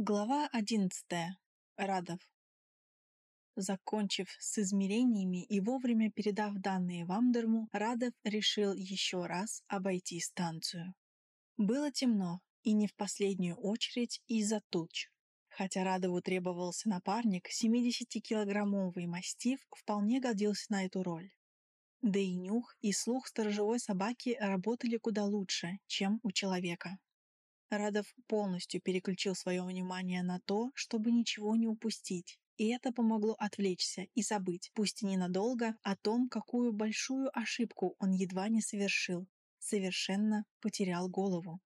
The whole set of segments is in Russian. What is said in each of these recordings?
Глава 11. Радов. Закончив с измерениями и вовремя передав данные Вамдерму, Радов решил еще раз обойти станцию. Было темно, и не в последнюю очередь из-за туч. Хотя Радову требовался напарник, 70-килограммовый мастиф вполне годился на эту роль. Да и нюх, и слух сторожевой собаки работали куда лучше, чем у человека. Радов полностью переключил свое внимание на то, чтобы ничего не упустить, и это помогло отвлечься и забыть, пусть и ненадолго, о том, какую большую ошибку он едва не совершил, совершенно потерял голову.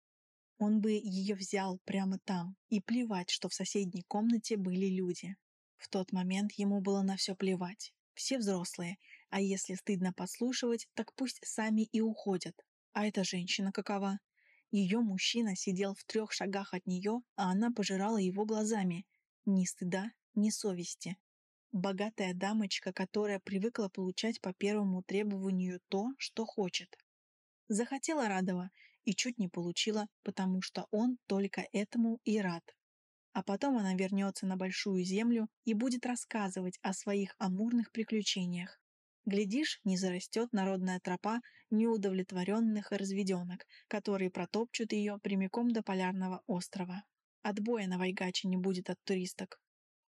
Он бы ее взял прямо там, и плевать, что в соседней комнате были люди. В тот момент ему было на все плевать. Все взрослые, а если стыдно подслушивать, так пусть сами и уходят. А эта женщина какова? Ее мужчина сидел в трех шагах от нее, а она пожирала его глазами. Ни стыда, ни совести. Богатая дамочка, которая привыкла получать по первому требованию то, что хочет. Захотела Радова и чуть не получила, потому что он только этому и рад. А потом она вернется на Большую Землю и будет рассказывать о своих амурных приключениях. Глядишь, не зарастет народная тропа неудовлетворенных разведенок, которые протопчут ее прямиком до Полярного острова. Отбоя на Вайгаче не будет от туристок.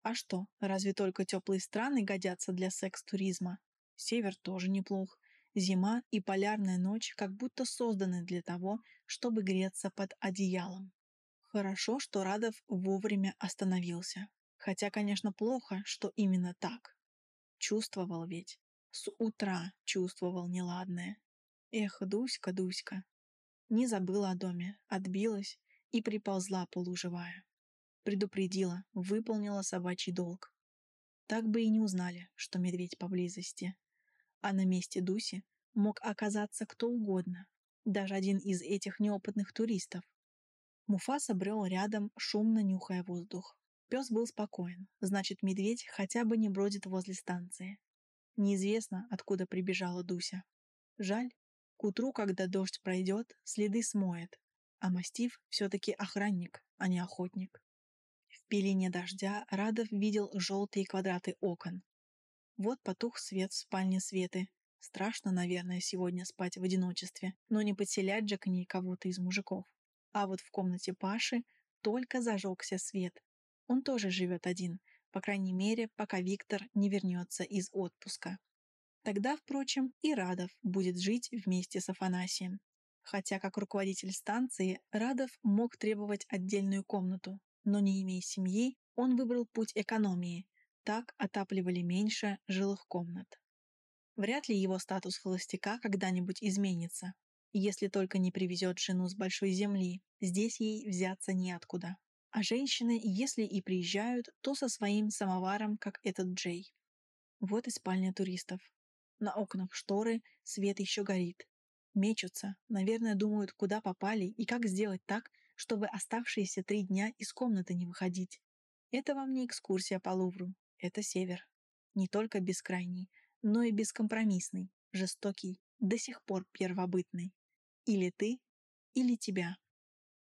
А что, разве только теплые страны годятся для секс-туризма? Север тоже неплох. Зима и полярная ночь как будто созданы для того, чтобы греться под одеялом. Хорошо, что Радов вовремя остановился. Хотя, конечно, плохо, что именно так. Чувствовал ведь. С утра чувствовал неладное. Эх, Дуська, Дуська. Не забыла о доме, отбилась и приползла полуживая. Предупредила, выполнила собачий долг. Так бы и не узнали, что медведь поблизости. А на месте Дуси мог оказаться кто угодно, даже один из этих неопытных туристов. Муфаса брел рядом, шумно нюхая воздух. Пес был спокоен, значит, медведь хотя бы не бродит возле станции. Неизвестно, откуда прибежала Дуся. Жаль, к утру, когда дождь пройдет, следы смоет, а мастиф все-таки охранник, а не охотник. В пелене дождя Радов видел желтые квадраты окон. Вот потух свет в спальне Светы. Страшно, наверное, сегодня спать в одиночестве, но не подселять же к ней кого-то из мужиков. А вот в комнате Паши только зажегся свет. Он тоже живет один, по крайней мере, пока Виктор не вернется из отпуска. Тогда, впрочем, и Радов будет жить вместе с Афанасием. Хотя, как руководитель станции, Радов мог требовать отдельную комнату, но не имея семьи, он выбрал путь экономии. Так отапливали меньше жилых комнат. Вряд ли его статус холостяка когда-нибудь изменится, если только не привезет жену с большой земли. Здесь ей взяться неоткуда. А женщины, если и приезжают, то со своим самоваром, как этот Джей. Вот и спальня туристов. На окнах шторы, свет еще горит. Мечутся, наверное, думают, куда попали и как сделать так, чтобы оставшиеся три дня из комнаты не выходить. Это вам не экскурсия по Лувру, это север. Не только бескрайний, но и бескомпромиссный, жестокий, до сих пор первобытный. Или ты, или тебя.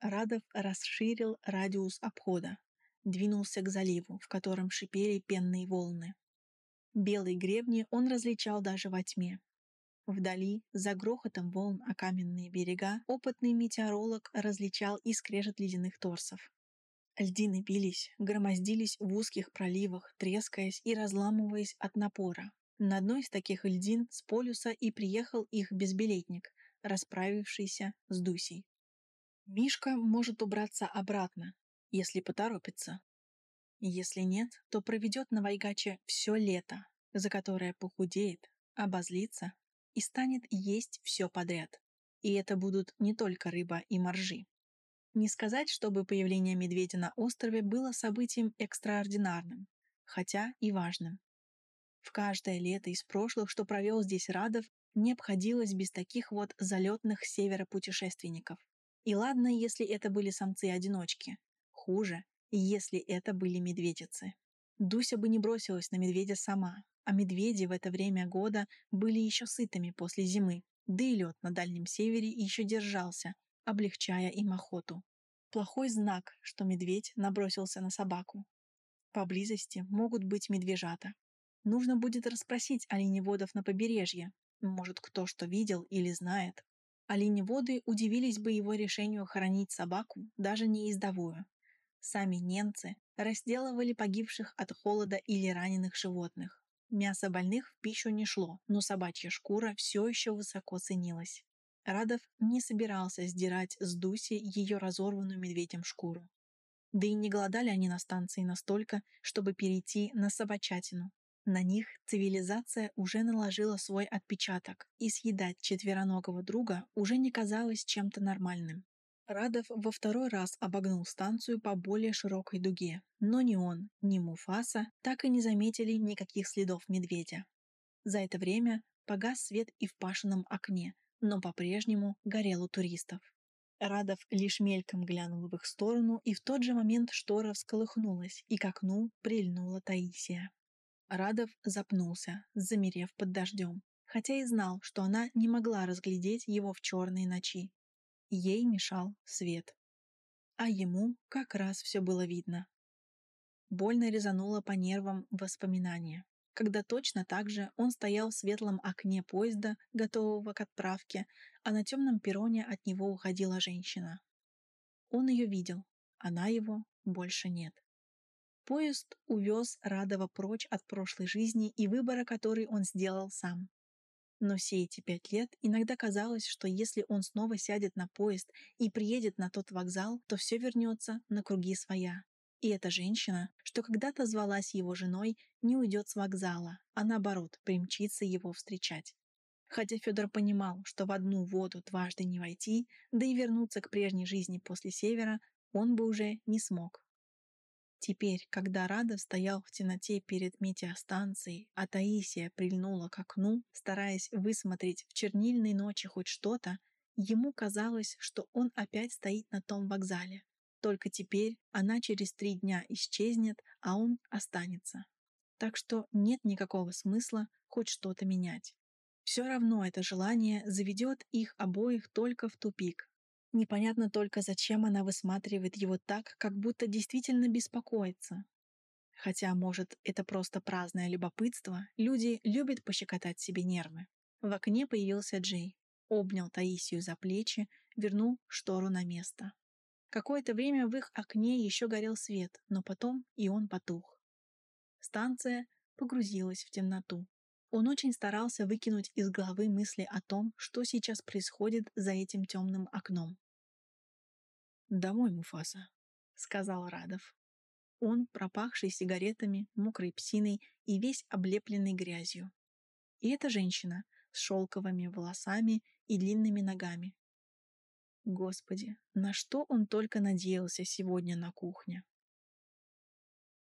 Радов расширил радиус обхода, двинулся к заливу, в котором шипели пенные волны. Белые гребни он различал даже во тьме. Вдали, за грохотом волн о каменные берега, опытный метеоролог различал и скрежет ледяных торсов. Льдины бились, громоздились в узких проливах, трескаясь и разламываясь от напора. На одной из таких льдин с полюса и приехал их безбилетник, расправившийся с Дусей. Мишка может убраться обратно, если поторопится. Если нет, то проведет на Вайгаче все лето, за которое похудеет, обозлится и станет есть все подряд. И это будут не только рыба и моржи. Не сказать, чтобы появление медведя на острове было событием экстраординарным, хотя и важным. В каждое лето из прошлых, что провел здесь Радов, не обходилось без таких вот залетных северопутешественников. И ладно, если это были самцы-одиночки. Хуже, если это были медведицы. Дуся бы не бросилась на медведя сама, а медведи в это время года были еще сытыми после зимы, да и лед на Дальнем Севере еще держался, облегчая им охоту. плохой знак, что медведь набросился на собаку. Поблизости могут быть медвежата. Нужно будет расспросить оленеводов на побережье. Может, кто что видел или знает. Оленеводы удивились бы его решению хоронить собаку, даже не ездовую. Сами немцы разделывали погибших от холода или раненых животных. Мясо больных в пищу не шло, но собачья шкура все еще высоко ценилась. Радов не собирался сдирать с Дуси ее разорванную медведем шкуру. Да и не голодали они на станции настолько, чтобы перейти на собачатину. На них цивилизация уже наложила свой отпечаток, и съедать четвероногого друга уже не казалось чем-то нормальным. Радов во второй раз обогнул станцию по более широкой дуге, но ни он, ни Муфаса так и не заметили никаких следов медведя. За это время погас свет и в пашенном окне, но по-прежнему горел у туристов. Радов лишь мельком глянул в их сторону, и в тот же момент штора всколыхнулась, и к окну прильнула Таисия. Радов запнулся, замерев под дождем, хотя и знал, что она не могла разглядеть его в черные ночи. Ей мешал свет. А ему как раз все было видно. Больно резануло по нервам воспоминания когда точно так же он стоял в светлом окне поезда, готового к отправке, а на темном перроне от него уходила женщина. Он ее видел, она его больше нет. Поезд увез Радова прочь от прошлой жизни и выбора, который он сделал сам. Но все эти пять лет иногда казалось, что если он снова сядет на поезд и приедет на тот вокзал, то все вернется на круги своя. И эта женщина, что когда-то звалась его женой, не уйдет с вокзала, а наоборот, примчится его встречать. Хотя Федор понимал, что в одну воду дважды не войти, да и вернуться к прежней жизни после севера он бы уже не смог. Теперь, когда Рада стоял в темноте перед метеостанцией, а Таисия прильнула к окну, стараясь высмотреть в чернильной ночи хоть что-то, ему казалось, что он опять стоит на том вокзале, только теперь она через три дня исчезнет, а он останется. Так что нет никакого смысла хоть что-то менять. Все равно это желание заведет их обоих только в тупик. Непонятно только, зачем она высматривает его так, как будто действительно беспокоится. Хотя, может, это просто праздное любопытство, люди любят пощекотать себе нервы. В окне появился Джей, обнял Таисию за плечи, вернул штору на место. Какое-то время в их окне еще горел свет, но потом и он потух. Станция погрузилась в темноту. Он очень старался выкинуть из головы мысли о том, что сейчас происходит за этим темным окном. «Домой, Муфаса», — сказал Радов. Он, пропахший сигаретами, мокрой псиной и весь облепленный грязью. И эта женщина с шелковыми волосами и длинными ногами, Господи, на что он только надеялся сегодня на кухне.